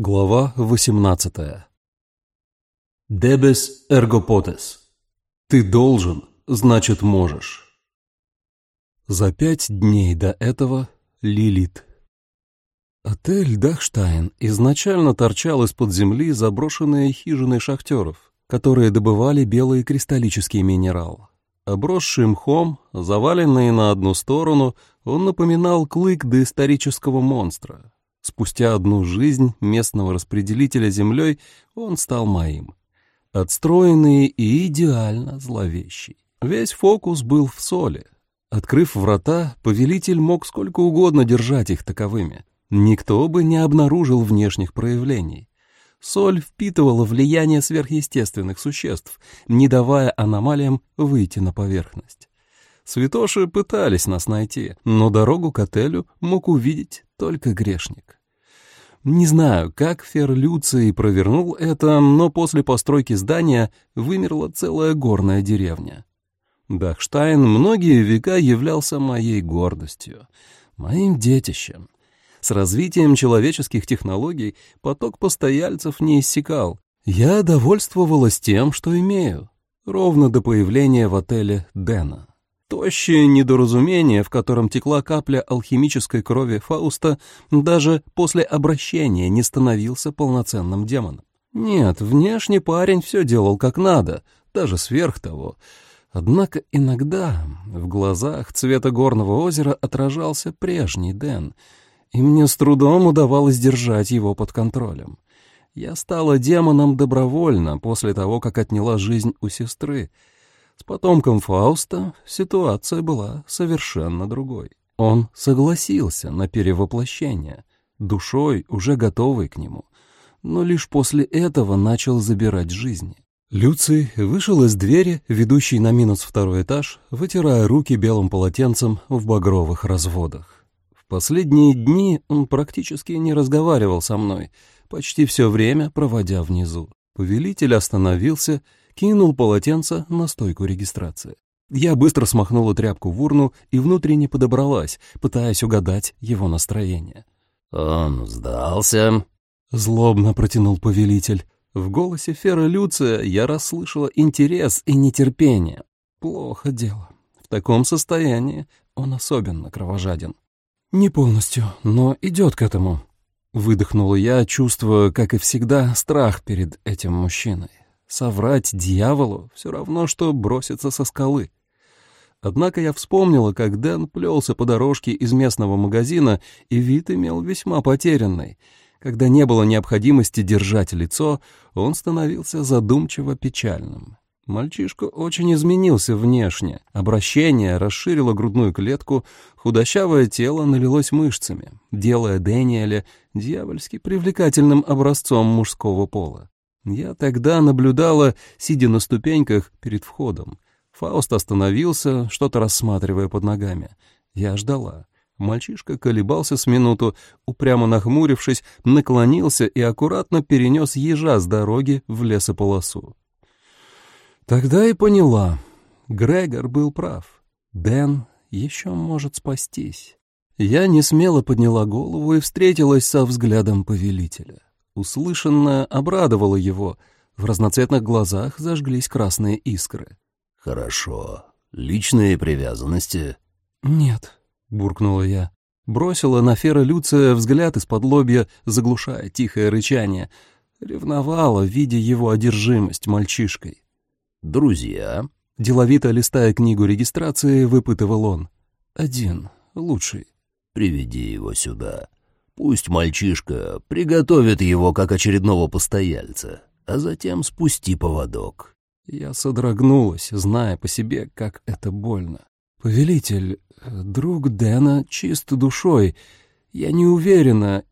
Глава 18 Дебес эргопотес. Ты должен, значит можешь. За пять дней до этого Лилит. Отель Дахштайн изначально торчал из-под земли заброшенные хижины шахтеров, которые добывали белый кристаллический минерал. Обросший мхом, заваленный на одну сторону, он напоминал клык доисторического монстра. Спустя одну жизнь местного распределителя землей он стал моим. Отстроенный и идеально зловещий. Весь фокус был в соли. Открыв врата, повелитель мог сколько угодно держать их таковыми. Никто бы не обнаружил внешних проявлений. Соль впитывала влияние сверхъестественных существ, не давая аномалиям выйти на поверхность. Святоши пытались нас найти, но дорогу к отелю мог увидеть только грешник. Не знаю, как Фер Люций провернул это, но после постройки здания вымерла целая горная деревня. Дахштайн многие века являлся моей гордостью, моим детищем. С развитием человеческих технологий поток постояльцев не иссякал. Я довольствовалась тем, что имею, ровно до появления в отеле Дэна. Тощее недоразумение, в котором текла капля алхимической крови Фауста, даже после обращения не становился полноценным демоном. Нет, внешне парень все делал как надо, даже сверх того. Однако иногда в глазах цвета горного озера отражался прежний Дэн, и мне с трудом удавалось держать его под контролем. Я стала демоном добровольно после того, как отняла жизнь у сестры, с потомком Фауста ситуация была совершенно другой. Он согласился на перевоплощение, душой уже готовый к нему, но лишь после этого начал забирать жизни. Люций вышел из двери, ведущей на минус второй этаж, вытирая руки белым полотенцем в багровых разводах. В последние дни он практически не разговаривал со мной, почти все время проводя внизу. Повелитель остановился кинул полотенце на стойку регистрации. Я быстро смахнула тряпку в урну и внутренне подобралась, пытаясь угадать его настроение. «Он сдался?» — злобно протянул повелитель. В голосе Фера Люция я расслышала интерес и нетерпение. Плохо дело. В таком состоянии он особенно кровожаден. «Не полностью, но идет к этому», — выдохнула я, чувствуя, как и всегда, страх перед этим мужчиной. Соврать дьяволу все равно, что броситься со скалы. Однако я вспомнила, как Дэн плелся по дорожке из местного магазина, и вид имел весьма потерянный. Когда не было необходимости держать лицо, он становился задумчиво печальным. Мальчишка очень изменился внешне. Обращение расширило грудную клетку, худощавое тело налилось мышцами, делая Дэниеля дьявольски привлекательным образцом мужского пола. Я тогда наблюдала, сидя на ступеньках перед входом. Фауст остановился, что-то рассматривая под ногами. Я ждала. Мальчишка колебался с минуту, упрямо нахмурившись, наклонился и аккуратно перенес ежа с дороги в лесополосу. Тогда и поняла. Грегор был прав. Дэн еще может спастись. Я не смело подняла голову и встретилась со взглядом повелителя. Услышанное обрадовало его. В разноцветных глазах зажглись красные искры. «Хорошо. Личные привязанности?» «Нет», — буркнула я. Бросила на Фера Люция взгляд из-под лобья, заглушая тихое рычание. Ревновала, видя его одержимость мальчишкой. «Друзья?» Деловито листая книгу регистрации, выпытывал он. «Один. Лучший». «Приведи его сюда». Пусть мальчишка приготовит его как очередного постояльца, а затем спусти поводок. Я содрогнулась, зная по себе, как это больно. «Повелитель, друг Дэна чист душой. Я не уверена.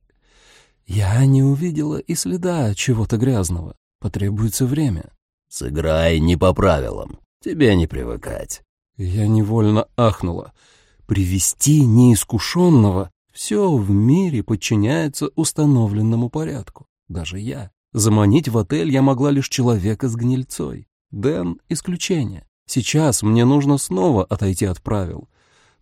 Я не увидела и следа чего-то грязного. Потребуется время». «Сыграй не по правилам. Тебе не привыкать». Я невольно ахнула. «Привести неискушенного все в мире подчиняется установленному порядку. Даже я. Заманить в отель я могла лишь человека с гнильцой. Дэн — исключение. Сейчас мне нужно снова отойти от правил.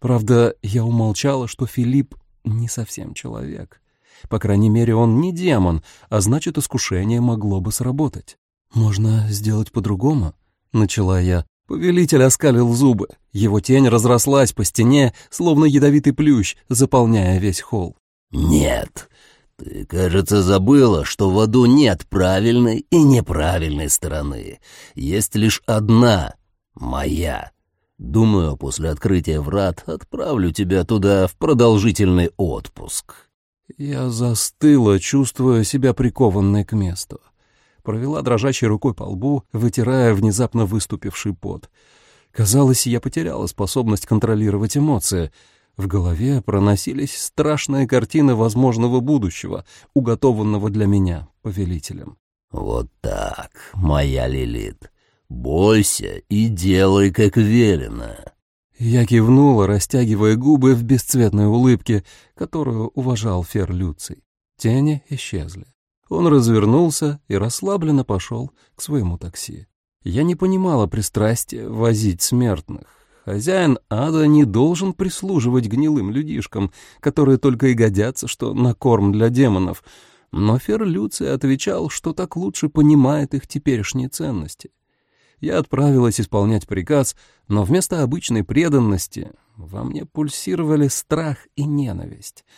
Правда, я умолчала, что Филипп не совсем человек. По крайней мере, он не демон, а значит, искушение могло бы сработать. «Можно сделать по-другому?» — начала я. Повелитель оскалил зубы. Его тень разрослась по стене, словно ядовитый плющ, заполняя весь холл. «Нет, ты, кажется, забыла, что в аду нет правильной и неправильной стороны. Есть лишь одна — моя. Думаю, после открытия врат отправлю тебя туда в продолжительный отпуск». Я застыла, чувствуя себя прикованной к месту. Провела дрожащей рукой по лбу, вытирая внезапно выступивший пот. Казалось, я потеряла способность контролировать эмоции. В голове проносились страшные картины возможного будущего, уготованного для меня повелителем. «Вот так, моя Лилит, бойся и делай, как велено». Я кивнула, растягивая губы в бесцветной улыбке, которую уважал Фер Люций. Тени исчезли. Он развернулся и расслабленно пошел к своему такси. Я не понимала пристрастия возить смертных. Хозяин ада не должен прислуживать гнилым людишкам, которые только и годятся, что на корм для демонов. Но Фер Люций отвечал, что так лучше понимает их теперешние ценности. Я отправилась исполнять приказ, но вместо обычной преданности во мне пульсировали страх и ненависть —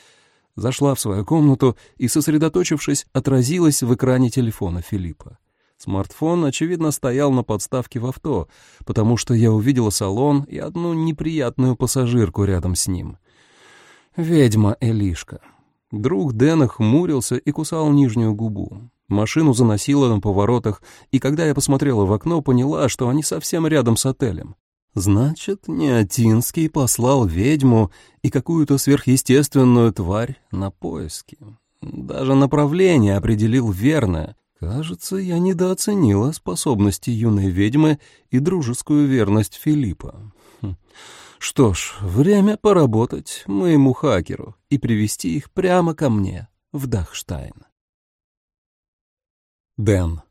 зашла в свою комнату и, сосредоточившись, отразилась в экране телефона Филиппа. Смартфон, очевидно, стоял на подставке в авто, потому что я увидела салон и одну неприятную пассажирку рядом с ним. Ведьма Элишка. Друг Дэна хмурился и кусал нижнюю губу. Машину заносило на поворотах, и когда я посмотрела в окно, поняла, что они совсем рядом с отелем. Значит, Неотинский послал ведьму и какую-то сверхъестественную тварь на поиски. Даже направление определил верное. Кажется, я недооценила способности юной ведьмы и дружескую верность Филиппа. Хм. Что ж, время поработать моему хакеру и привести их прямо ко мне в Дахштайн. Дэн.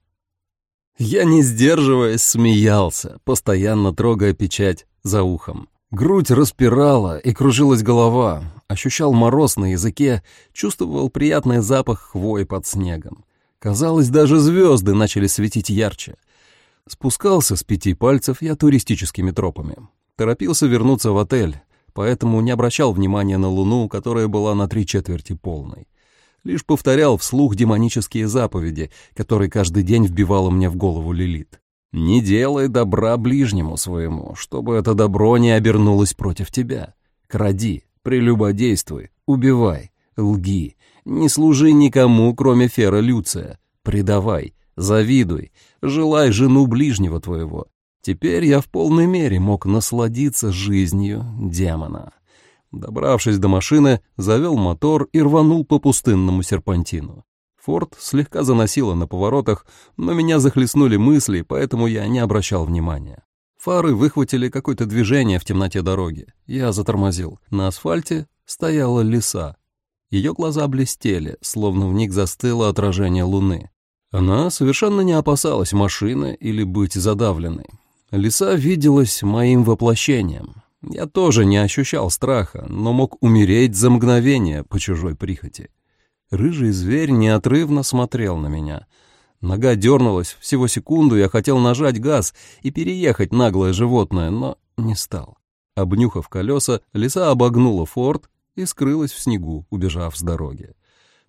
Я, не сдерживаясь, смеялся, постоянно трогая печать за ухом. Грудь распирала и кружилась голова, ощущал мороз на языке, чувствовал приятный запах хвои под снегом. Казалось, даже звезды начали светить ярче. Спускался с пяти пальцев я туристическими тропами. Торопился вернуться в отель, поэтому не обращал внимания на луну, которая была на три четверти полной лишь повторял вслух демонические заповеди, которые каждый день вбивала мне в голову Лилит. «Не делай добра ближнему своему, чтобы это добро не обернулось против тебя. Кради, прелюбодействуй, убивай, лги, не служи никому, кроме Фера Люция, предавай, завидуй, желай жену ближнего твоего». Теперь я в полной мере мог насладиться жизнью демона. Добравшись до машины, завел мотор и рванул по пустынному серпантину. Форд слегка заносило на поворотах, но меня захлестнули мысли, поэтому я не обращал внимания. Фары выхватили какое-то движение в темноте дороги. Я затормозил. На асфальте стояла лиса. Ее глаза блестели, словно в них застыло отражение луны. Она совершенно не опасалась машины или быть задавленной. Лиса виделась моим воплощением. Я тоже не ощущал страха, но мог умереть за мгновение по чужой прихоти. Рыжий зверь неотрывно смотрел на меня. Нога дернулась, всего секунду я хотел нажать газ и переехать наглое животное, но не стал. Обнюхав колеса, лиса обогнула форт и скрылась в снегу, убежав с дороги.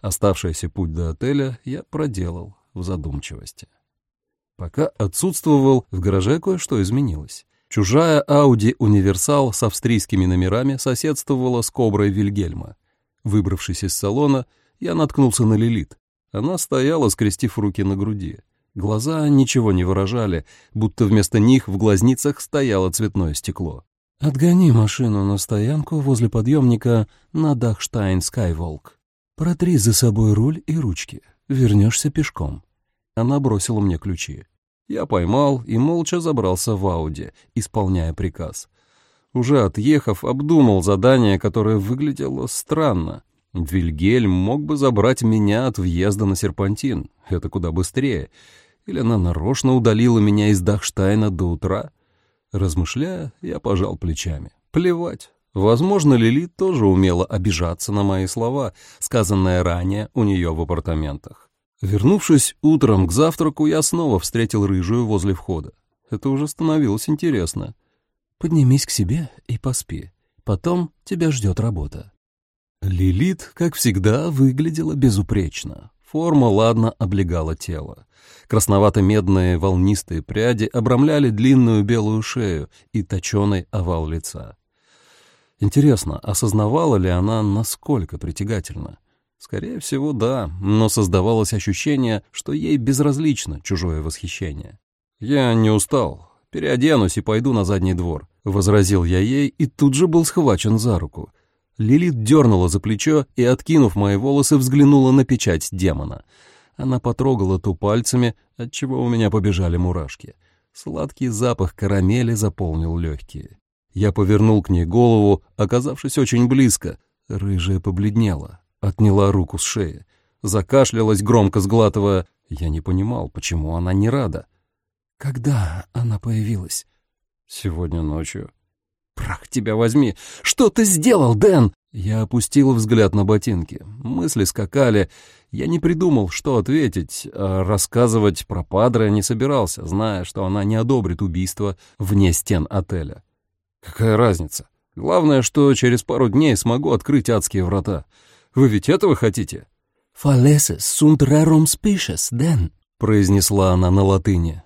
Оставшийся путь до отеля я проделал в задумчивости. Пока отсутствовал, в гараже кое-что изменилось. Чужая Audi Универсал с австрийскими номерами соседствовала с Коброй Вильгельма. Выбравшись из салона, я наткнулся на Лилит. Она стояла, скрестив руки на груди. Глаза ничего не выражали, будто вместо них в глазницах стояло цветное стекло. «Отгони машину на стоянку возле подъемника на Дахштайн Скайволк. Протри за собой руль и ручки. Вернешься пешком». Она бросила мне ключи. Я поймал и молча забрался в Ауди, исполняя приказ. Уже отъехав, обдумал задание, которое выглядело странно. Вильгельм мог бы забрать меня от въезда на серпантин. Это куда быстрее. Или она нарочно удалила меня из Дахштайна до утра? Размышляя, я пожал плечами. Плевать. Возможно, Лили тоже умела обижаться на мои слова, сказанные ранее у нее в апартаментах. Вернувшись утром к завтраку, я снова встретил рыжую возле входа. Это уже становилось интересно. «Поднимись к себе и поспи. Потом тебя ждет работа». Лилит, как всегда, выглядела безупречно. Форма ладно облегала тело. Красновато-медные волнистые пряди обрамляли длинную белую шею и точеный овал лица. Интересно, осознавала ли она, насколько притягательна? Скорее всего, да, но создавалось ощущение, что ей безразлично чужое восхищение. «Я не устал. Переоденусь и пойду на задний двор», — возразил я ей и тут же был схвачен за руку. Лилит дернула за плечо и, откинув мои волосы, взглянула на печать демона. Она потрогала ту пальцами, отчего у меня побежали мурашки. Сладкий запах карамели заполнил легкие. Я повернул к ней голову, оказавшись очень близко. Рыжая побледнела, отняла руку с шеи, закашлялась, громко сглатывая. Я не понимал, почему она не рада. «Когда она появилась?» «Сегодня ночью». «Прах тебя возьми! Что ты сделал, Дэн?» Я опустил взгляд на ботинки. Мысли скакали. Я не придумал, что ответить, а рассказывать про Падре не собирался, зная, что она не одобрит убийство вне стен отеля. Какая разница? Главное, что через пару дней смогу открыть адские врата. Вы ведь этого хотите? «Фалесес sunt rerum species, Дэн», — произнесла она на латыни.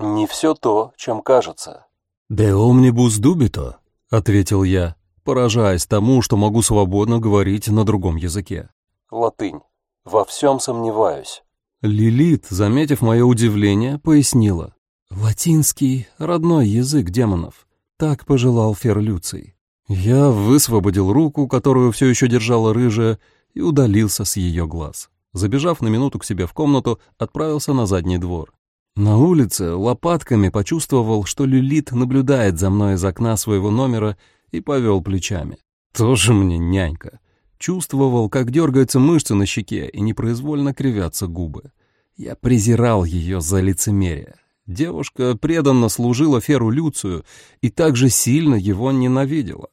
«Не все то, чем кажется». «De omnibus dubito», — ответил я, поражаясь тому, что могу свободно говорить на другом языке. Латынь. «Во всем сомневаюсь». Лилит, заметив мое удивление, пояснила. «Латинский — родной язык демонов. Так пожелал Фер Люций. Я высвободил руку, которую все еще держала рыжая, и удалился с ее глаз. Забежав на минуту к себе в комнату, отправился на задний двор. На улице лопатками почувствовал, что Люлит наблюдает за мной из окна своего номера и повел плечами. Тоже мне нянька. Чувствовал, как дергаются мышцы на щеке и непроизвольно кривятся губы. Я презирал ее за лицемерие. Девушка преданно служила Феру Люцию и также сильно его ненавидела.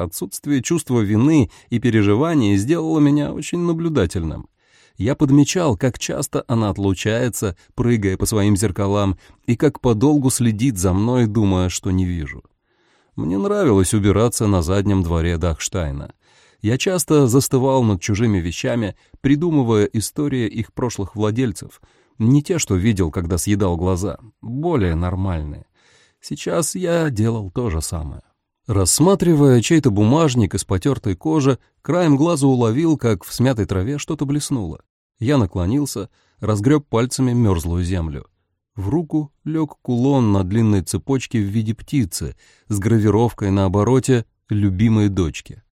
Отсутствие чувства вины и переживаний сделало меня очень наблюдательным. Я подмечал, как часто она отлучается, прыгая по своим зеркалам, и как подолгу следит за мной, думая, что не вижу. Мне нравилось убираться на заднем дворе Дахштайна. Я часто застывал над чужими вещами, придумывая истории их прошлых владельцев — не те, что видел, когда съедал глаза, более нормальные. Сейчас я делал то же самое. Рассматривая чей-то бумажник из потертой кожи, краем глаза уловил, как в смятой траве что-то блеснуло. Я наклонился, разгреб пальцами мерзлую землю. В руку лег кулон на длинной цепочке в виде птицы с гравировкой на обороте «любимой дочки».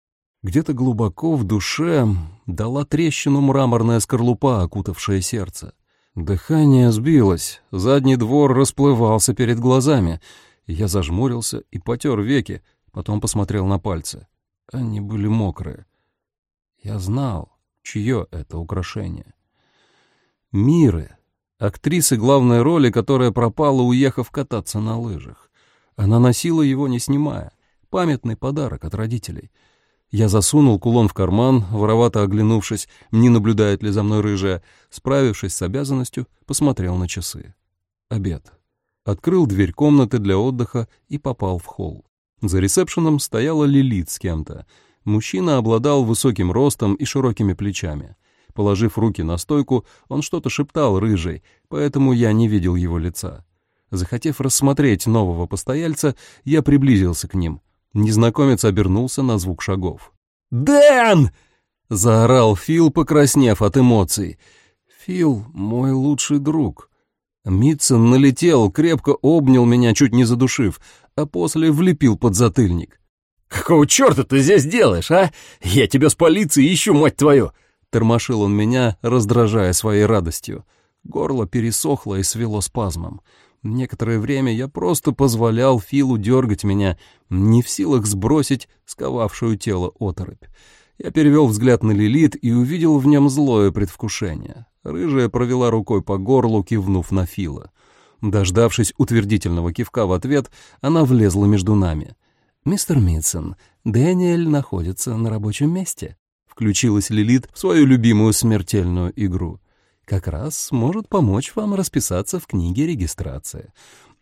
Где-то глубоко в душе дала трещину мраморная скорлупа, окутавшая сердце. Дыхание сбилось, задний двор расплывался перед глазами. Я зажмурился и потер веки, потом посмотрел на пальцы. Они были мокрые. Я знал, чье это украшение. Миры, актрисы главной роли, которая пропала, уехав кататься на лыжах. Она носила его, не снимая. Памятный подарок от родителей — я засунул кулон в карман, воровато оглянувшись, не наблюдает ли за мной рыжая, справившись с обязанностью, посмотрел на часы. Обед. Открыл дверь комнаты для отдыха и попал в холл. За ресепшеном стояла Лилит с кем-то. Мужчина обладал высоким ростом и широкими плечами. Положив руки на стойку, он что-то шептал рыжей, поэтому я не видел его лица. Захотев рассмотреть нового постояльца, я приблизился к ним — Незнакомец обернулся на звук шагов. «Дэн!» — заорал Фил, покраснев от эмоций. «Фил — мой лучший друг». Митсон налетел, крепко обнял меня, чуть не задушив, а после влепил под затыльник. «Какого черта ты здесь делаешь, а? Я тебя с полицией ищу, мать твою!» Тормошил он меня, раздражая своей радостью. Горло пересохло и свело спазмом. Некоторое время я просто позволял Филу дергать меня, не в силах сбросить сковавшую тело оторопь. Я перевел взгляд на Лилит и увидел в нем злое предвкушение. Рыжая провела рукой по горлу, кивнув на Фила. Дождавшись утвердительного кивка в ответ, она влезла между нами. «Мистер Митсон, Дэниэль находится на рабочем месте», — включилась Лилит в свою любимую смертельную игру. «Как раз может помочь вам расписаться в книге регистрации.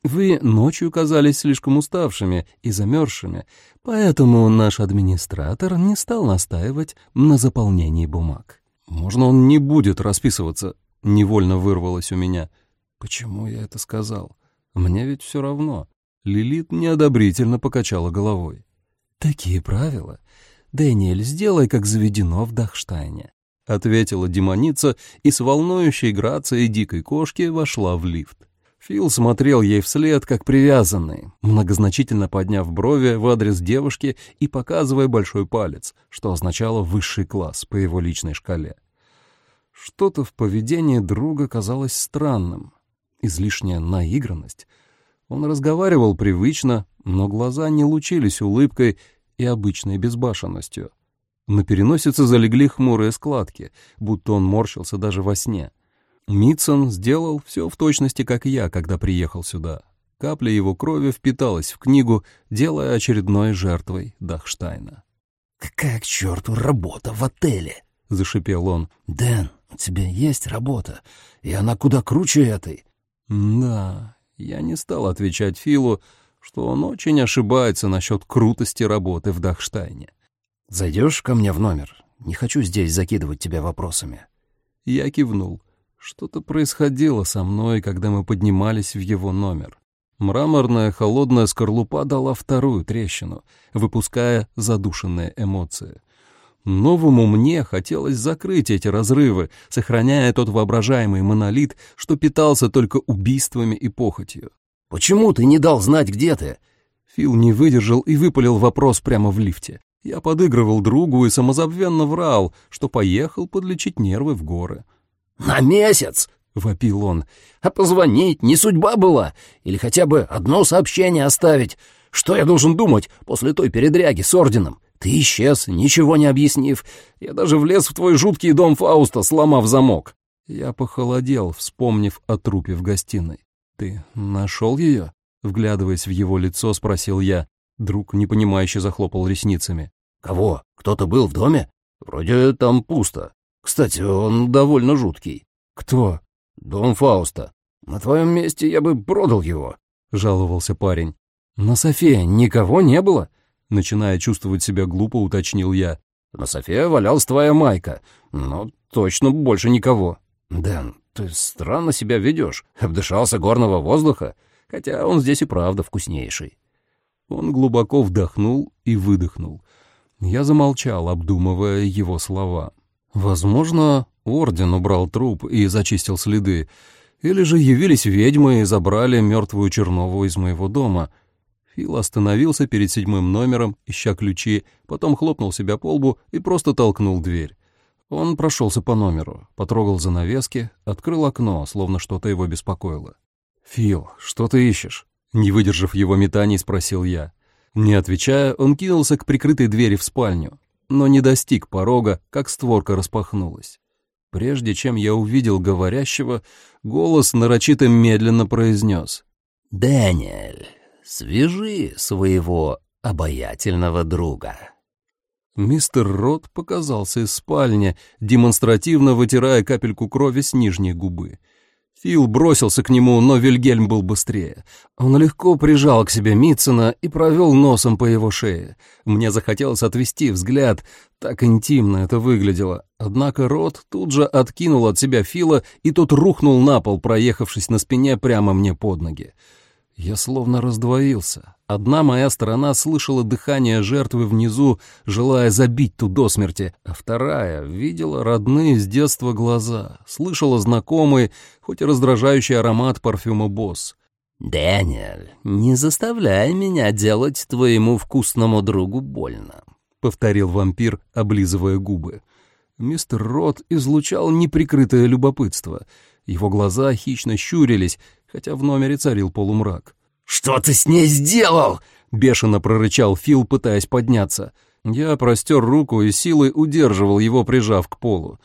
Вы ночью казались слишком уставшими и замерзшими, поэтому наш администратор не стал настаивать на заполнении бумаг». «Можно он не будет расписываться?» — невольно вырвалось у меня. «Почему я это сказал? Мне ведь все равно». Лилит неодобрительно покачала головой. «Такие правила. Дэниэль, сделай, как заведено в Дахштайне», — ответила демоница и с волнующей грацией дикой кошки вошла в лифт. Фил смотрел ей вслед, как привязанный, многозначительно подняв брови в адрес девушки и показывая большой палец, что означало высший класс по его личной шкале. Что-то в поведении друга казалось странным, излишняя наигранность — он разговаривал привычно, но глаза не лучились улыбкой и обычной безбашенностью. На переносице залегли хмурые складки, будто он морщился даже во сне. Митсон сделал все в точности, как я, когда приехал сюда. Капля его крови впиталась в книгу, делая очередной жертвой Дахштайна. «Какая к черту работа в отеле?» — зашипел он. «Дэн, у тебя есть работа, и она куда круче этой». «Да, я не стал отвечать Филу, что он очень ошибается насчет крутости работы в Дахштайне. «Зайдешь ко мне в номер? Не хочу здесь закидывать тебя вопросами». Я кивнул. Что-то происходило со мной, когда мы поднимались в его номер. Мраморная холодная скорлупа дала вторую трещину, выпуская задушенные эмоции. Новому мне хотелось закрыть эти разрывы, сохраняя тот воображаемый монолит, что питался только убийствами и похотью. «Почему ты не дал знать, где ты?» Фил не выдержал и выпалил вопрос прямо в лифте. Я подыгрывал другу и самозабвенно врал, что поехал подлечить нервы в горы. «На месяц!» — вопил он. «А позвонить не судьба была? Или хотя бы одно сообщение оставить? Что я должен думать после той передряги с орденом? Ты исчез, ничего не объяснив. Я даже влез в твой жуткий дом Фауста, сломав замок. Я похолодел, вспомнив о трупе в гостиной. Ты нашел ее? Вглядываясь в его лицо, спросил я. Друг непонимающе захлопал ресницами. Кого? Кто-то был в доме? Вроде там пусто. Кстати, он довольно жуткий. Кто? Дом Фауста. На твоем месте я бы продал его, жаловался парень. На Софе никого не было? Начиная чувствовать себя глупо, уточнил я. «На софе валялась твоя майка, но точно больше никого». «Дэн, ты странно себя ведешь. Обдышался горного воздуха, хотя он здесь и правда вкуснейший». Он глубоко вдохнул и выдохнул. Я замолчал, обдумывая его слова. Возможно, орден убрал труп и зачистил следы, или же явились ведьмы и забрали мертвую Чернову из моего дома — Фил остановился перед седьмым номером, ища ключи, потом хлопнул себя по лбу и просто толкнул дверь. Он прошелся по номеру, потрогал занавески, открыл окно, словно что-то его беспокоило. «Фил, что ты ищешь?» Не выдержав его метаний, спросил я. Не отвечая, он кинулся к прикрытой двери в спальню, но не достиг порога, как створка распахнулась. Прежде чем я увидел говорящего, голос нарочито медленно произнес. «Дэниэль, свяжи своего обаятельного друга». Мистер Рот показался из спальни, демонстративно вытирая капельку крови с нижней губы. Фил бросился к нему, но Вильгельм был быстрее. Он легко прижал к себе Митцена и провел носом по его шее. Мне захотелось отвести взгляд, так интимно это выглядело. Однако Рот тут же откинул от себя Фила, и тот рухнул на пол, проехавшись на спине прямо мне под ноги. Я словно раздвоился. Одна моя сторона слышала дыхание жертвы внизу, желая забить ту до смерти, а вторая видела родные с детства глаза, слышала знакомый, хоть и раздражающий аромат парфюма «Босс». «Дэниэль, не заставляй меня делать твоему вкусному другу больно», — повторил вампир, облизывая губы. Мистер Рот излучал неприкрытое любопытство. Его глаза хищно щурились, хотя в номере царил полумрак. «Что ты с ней сделал?» — бешено прорычал Фил, пытаясь подняться. Я простер руку и силой удерживал его, прижав к полу.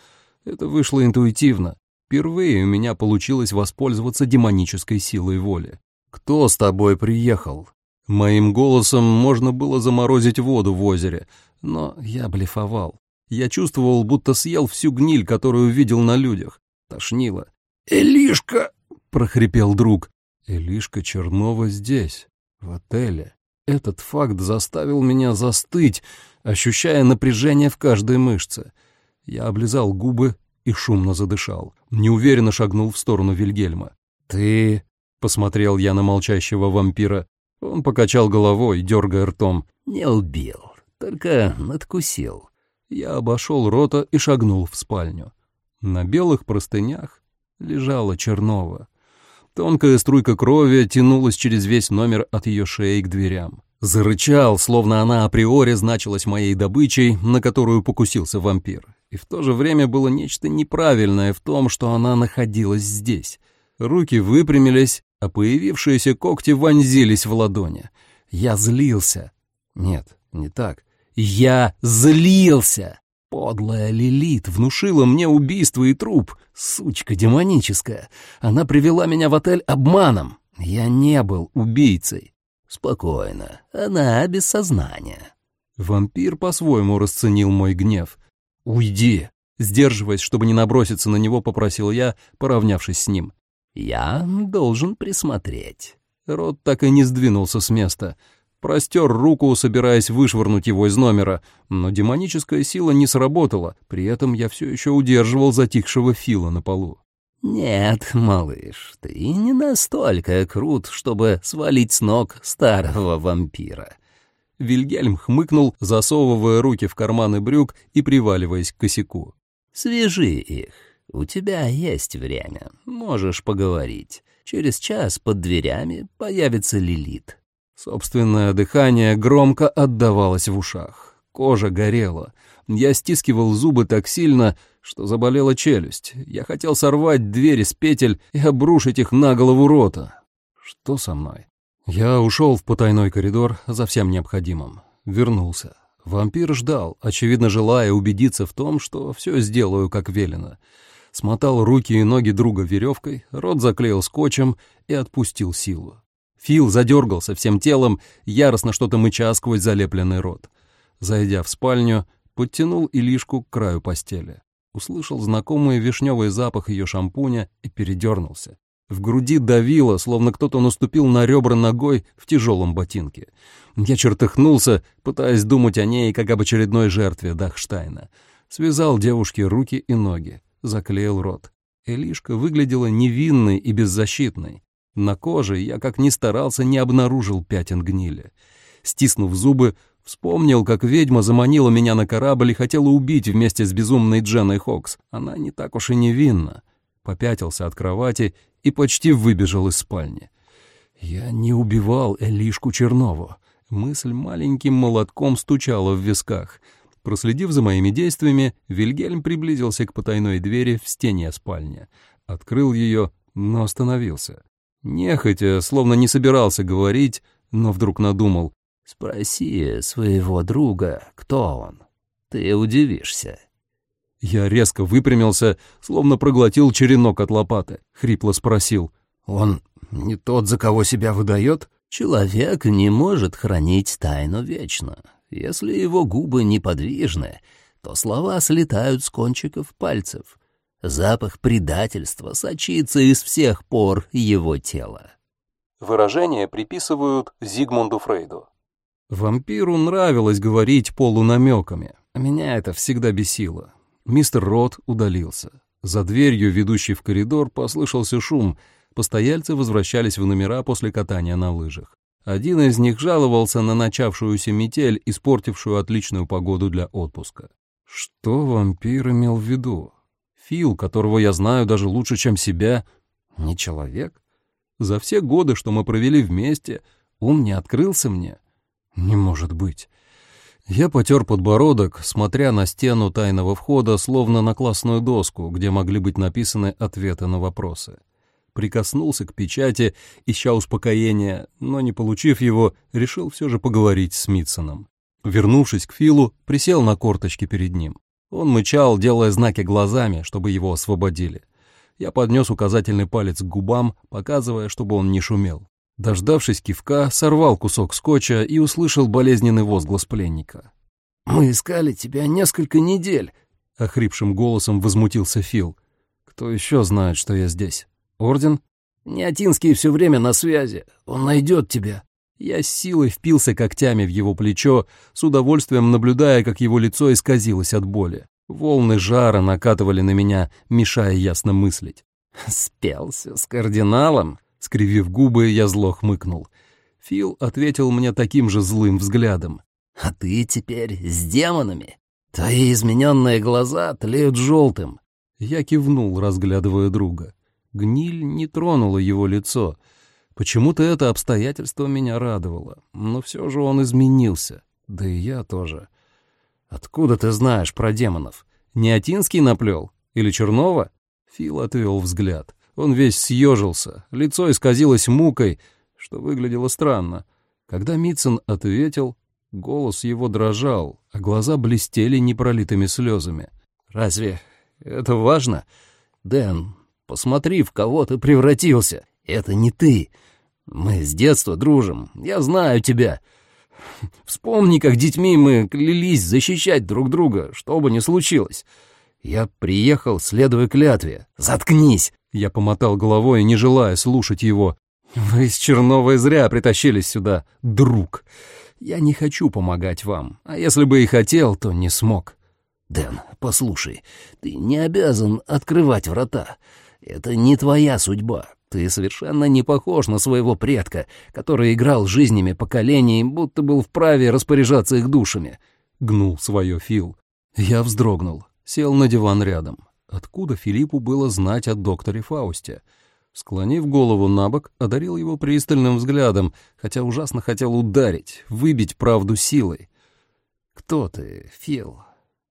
Это вышло интуитивно. Впервые у меня получилось воспользоваться демонической силой воли. «Кто с тобой приехал?» Моим голосом можно было заморозить воду в озере, но я блефовал. Я чувствовал, будто съел всю гниль, которую видел на людях. Тошнило. «Элишка!» — прохрипел друг. Элишка Чернова здесь, в отеле. Этот факт заставил меня застыть, ощущая напряжение в каждой мышце. Я облизал губы и шумно задышал. Неуверенно шагнул в сторону Вильгельма. «Ты...» — посмотрел я на молчащего вампира. Он покачал головой, дергая ртом. «Не убил, только надкусил». Я обошел рота и шагнул в спальню. На белых простынях лежала Чернова. Тонкая струйка крови тянулась через весь номер от ее шеи к дверям. Зарычал, словно она априори значилась моей добычей, на которую покусился вампир. И в то же время было нечто неправильное в том, что она находилась здесь. Руки выпрямились, а появившиеся когти вонзились в ладони. Я злился. Нет, не так. Я злился! Подлая Лилит внушила мне убийство и труп. Сучка демоническая. Она привела меня в отель обманом. Я не был убийцей. Спокойно. Она без сознания. Вампир по-своему расценил мой гнев. «Уйди!» Сдерживаясь, чтобы не наброситься на него, попросил я, поравнявшись с ним. «Я должен присмотреть». Рот так и не сдвинулся с места простер руку, собираясь вышвырнуть его из номера, но демоническая сила не сработала, при этом я все еще удерживал затихшего Фила на полу. «Нет, малыш, ты не настолько крут, чтобы свалить с ног старого вампира». Вильгельм хмыкнул, засовывая руки в карманы брюк и приваливаясь к косяку. «Свяжи их. У тебя есть время. Можешь поговорить. Через час под дверями появится Лилит. Собственное дыхание громко отдавалось в ушах. Кожа горела. Я стискивал зубы так сильно, что заболела челюсть. Я хотел сорвать двери с петель и обрушить их на голову рота. Что со мной? Я ушел в потайной коридор за всем необходимым. Вернулся. Вампир ждал, очевидно желая убедиться в том, что все сделаю как велено. Смотал руки и ноги друга веревкой, рот заклеил скотчем и отпустил силу. Фил задергался всем телом, яростно что-то мыча сквозь залепленный рот. Зайдя в спальню, подтянул Илишку к краю постели. Услышал знакомый вишневый запах ее шампуня и передернулся. В груди давило, словно кто-то наступил на ребра ногой в тяжелом ботинке. Я чертыхнулся, пытаясь думать о ней, как об очередной жертве Дахштайна. Связал девушке руки и ноги, заклеил рот. Элишка выглядела невинной и беззащитной. На коже я, как ни старался, не обнаружил пятен гнили. Стиснув зубы, вспомнил, как ведьма заманила меня на корабль и хотела убить вместе с безумной Дженой Хокс. Она не так уж и невинна. Попятился от кровати и почти выбежал из спальни. Я не убивал Элишку Чернову. Мысль маленьким молотком стучала в висках. Проследив за моими действиями, Вильгельм приблизился к потайной двери в стене спальни. Открыл ее, но остановился. Нехотя, словно не собирался говорить, но вдруг надумал. «Спроси своего друга, кто он. Ты удивишься». Я резко выпрямился, словно проглотил черенок от лопаты. Хрипло спросил. «Он не тот, за кого себя выдает?» «Человек не может хранить тайну вечно. Если его губы неподвижны, то слова слетают с кончиков пальцев. Запах предательства сочится из всех пор его тела. Выражение приписывают Зигмунду Фрейду. Вампиру нравилось говорить полунамеками. Меня это всегда бесило. Мистер Рот удалился. За дверью, ведущей в коридор, послышался шум. Постояльцы возвращались в номера после катания на лыжах. Один из них жаловался на начавшуюся метель, испортившую отличную погоду для отпуска. Что вампир имел в виду? Фил, которого я знаю даже лучше, чем себя, не человек? За все годы, что мы провели вместе, он не открылся мне? Не может быть. Я потер подбородок, смотря на стену тайного входа, словно на классную доску, где могли быть написаны ответы на вопросы. Прикоснулся к печати, ища успокоения, но, не получив его, решил все же поговорить с Митсоном. Вернувшись к Филу, присел на корточки перед ним. Он мычал, делая знаки глазами, чтобы его освободили. Я поднес указательный палец к губам, показывая, чтобы он не шумел. Дождавшись кивка, сорвал кусок скотча и услышал болезненный возглас пленника. «Мы искали тебя несколько недель», — охрипшим голосом возмутился Фил. «Кто еще знает, что я здесь? Орден?» «Неотинский все время на связи. Он найдет тебя». Я с силой впился когтями в его плечо, с удовольствием наблюдая, как его лицо исказилось от боли. Волны жара накатывали на меня, мешая ясно мыслить. «Спелся с кардиналом?» Скривив губы, я зло хмыкнул. Фил ответил мне таким же злым взглядом. «А ты теперь с демонами? Твои измененные глаза тлеют желтым». Я кивнул, разглядывая друга. Гниль не тронула его лицо. Почему-то это обстоятельство меня радовало. Но все же он изменился. Да и я тоже. «Откуда ты знаешь про демонов? Неотинский наплел? Или Чернова?» Фил отвел взгляд. Он весь съежился, лицо исказилось мукой, что выглядело странно. Когда Митцен ответил, голос его дрожал, а глаза блестели непролитыми слезами. «Разве это важно? Дэн, посмотри, в кого ты превратился. Это не ты. Мы с детства дружим, я знаю тебя. Вспомни, как детьми мы клялись защищать друг друга, что бы ни случилось. Я приехал, следуя клятве. Заткнись!» Я помотал головой, не желая слушать его. «Вы из Черновой зря притащились сюда, друг. Я не хочу помогать вам, а если бы и хотел, то не смог». «Дэн, послушай, ты не обязан открывать врата. Это не твоя судьба. Ты совершенно не похож на своего предка, который играл жизнями поколений, будто был вправе распоряжаться их душами», — гнул свое Фил. Я вздрогнул, сел на диван рядом. Откуда Филиппу было знать о докторе Фаусте? Склонив голову на бок, одарил его пристальным взглядом, хотя ужасно хотел ударить, выбить правду силой. «Кто ты, Фил?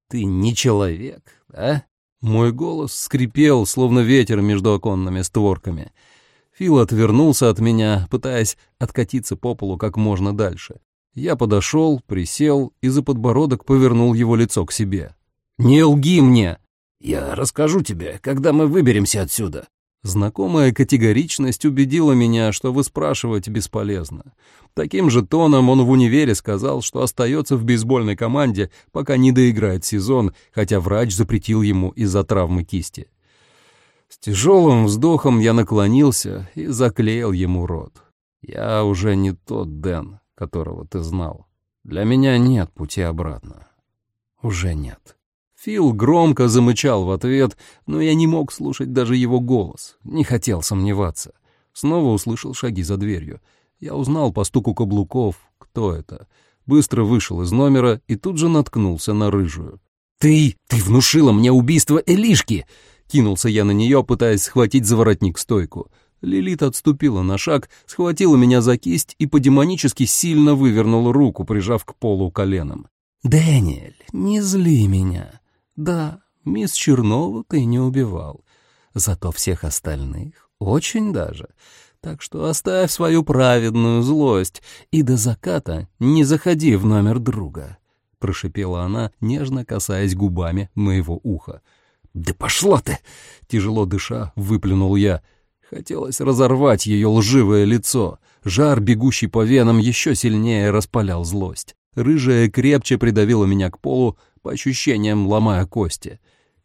Ты не человек, а?» Мой голос скрипел, словно ветер между оконными створками. Фил отвернулся от меня, пытаясь откатиться по полу как можно дальше. Я подошел, присел и за подбородок повернул его лицо к себе. «Не лги мне!» «Я расскажу тебе, когда мы выберемся отсюда». Знакомая категоричность убедила меня, что выспрашивать бесполезно. Таким же тоном он в универе сказал, что остается в бейсбольной команде, пока не доиграет сезон, хотя врач запретил ему из-за травмы кисти. С тяжелым вздохом я наклонился и заклеил ему рот. Я уже не тот Дэн, которого ты знал. Для меня нет пути обратно. Уже нет. Фил громко замычал в ответ, но я не мог слушать даже его голос, не хотел сомневаться. Снова услышал шаги за дверью. Я узнал по стуку каблуков, кто это. Быстро вышел из номера и тут же наткнулся на рыжую. «Ты! Ты внушила мне убийство Элишки!» Кинулся я на нее, пытаясь схватить за воротник стойку. Лилит отступила на шаг, схватила меня за кисть и по-демонически сильно вывернула руку, прижав к полу коленом. «Дэниэль, не зли меня!» Да, мисс Чернову ты не убивал, зато всех остальных очень даже. Так что оставь свою праведную злость и до заката не заходи в номер друга», — прошипела она, нежно касаясь губами моего уха. «Да пошла ты!» — тяжело дыша, выплюнул я. Хотелось разорвать ее лживое лицо. Жар, бегущий по венам, еще сильнее распалял злость. Рыжая крепче придавила меня к полу, по ощущениям ломая кости.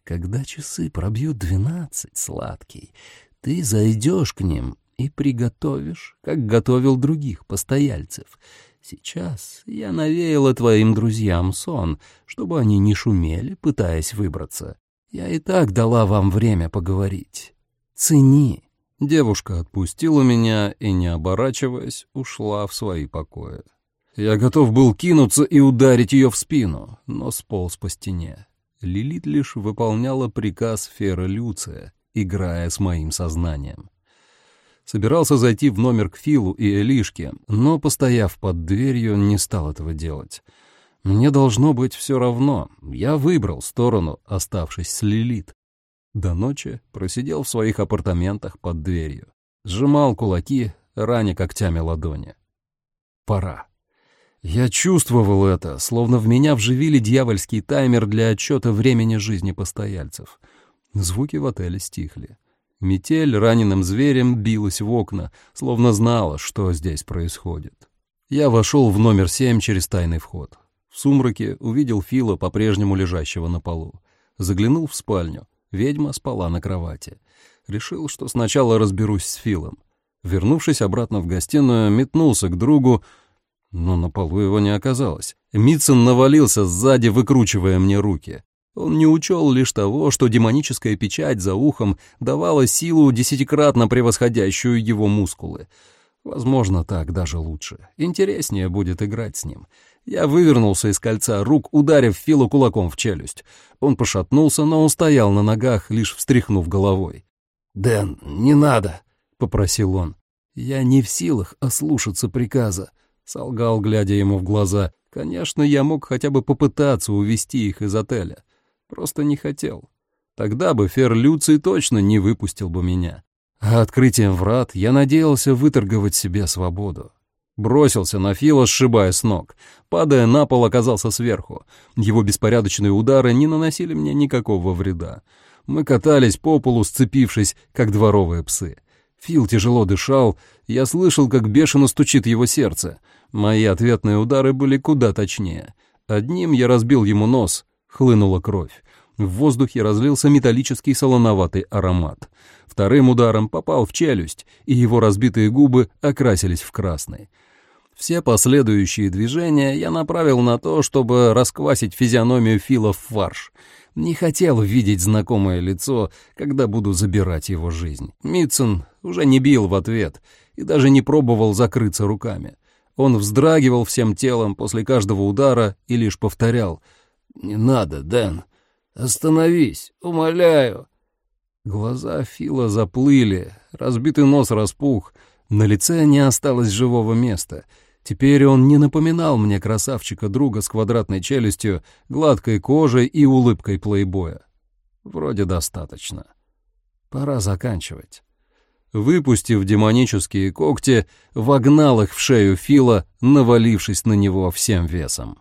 Когда часы пробьют двенадцать, сладкий, ты зайдешь к ним и приготовишь, как готовил других постояльцев. Сейчас я навеяла твоим друзьям сон, чтобы они не шумели, пытаясь выбраться. Я и так дала вам время поговорить. Цени. Девушка отпустила меня и, не оборачиваясь, ушла в свои покои. Я готов был кинуться и ударить ее в спину, но сполз по стене. Лилит лишь выполняла приказ Фера Люция, играя с моим сознанием. Собирался зайти в номер к Филу и Элишке, но, постояв под дверью, не стал этого делать. Мне должно быть все равно. Я выбрал сторону, оставшись с Лилит. До ночи просидел в своих апартаментах под дверью. Сжимал кулаки, раня когтями ладони. Пора. Я чувствовал это, словно в меня вживили дьявольский таймер для отчета времени жизни постояльцев. Звуки в отеле стихли. Метель раненым зверем билась в окна, словно знала, что здесь происходит. Я вошел в номер семь через тайный вход. В сумраке увидел Фила, по-прежнему лежащего на полу. Заглянул в спальню. Ведьма спала на кровати. Решил, что сначала разберусь с Филом. Вернувшись обратно в гостиную, метнулся к другу, но на полу его не оказалось. Митсон навалился сзади, выкручивая мне руки. Он не учел лишь того, что демоническая печать за ухом давала силу, десятикратно превосходящую его мускулы. Возможно, так даже лучше. Интереснее будет играть с ним. Я вывернулся из кольца рук, ударив Фила кулаком в челюсть. Он пошатнулся, но устоял на ногах, лишь встряхнув головой. «Дэн, не надо!» — попросил он. «Я не в силах ослушаться приказа», — солгал, глядя ему в глаза. «Конечно, я мог хотя бы попытаться увести их из отеля. Просто не хотел. Тогда бы Фер Люций точно не выпустил бы меня. А открытием врат я надеялся выторговать себе свободу. Бросился на Фила, сшибая с ног. Падая на пол, оказался сверху. Его беспорядочные удары не наносили мне никакого вреда. Мы катались по полу, сцепившись, как дворовые псы. Фил тяжело дышал, я слышал, как бешено стучит его сердце. Мои ответные удары были куда точнее. Одним я разбил ему нос, хлынула кровь. В воздухе разлился металлический солоноватый аромат. Вторым ударом попал в челюсть, и его разбитые губы окрасились в красный. Все последующие движения я направил на то, чтобы расквасить физиономию Фила в фарш. Не хотел видеть знакомое лицо, когда буду забирать его жизнь. Митсон уже не бил в ответ и даже не пробовал закрыться руками. Он вздрагивал всем телом после каждого удара и лишь повторял «Не надо, Дэн, остановись, умоляю». Глаза Фила заплыли, разбитый нос распух, на лице не осталось живого места — Теперь он не напоминал мне красавчика-друга с квадратной челюстью, гладкой кожей и улыбкой плейбоя. Вроде достаточно. Пора заканчивать. Выпустив демонические когти, вогнал их в шею Фила, навалившись на него всем весом.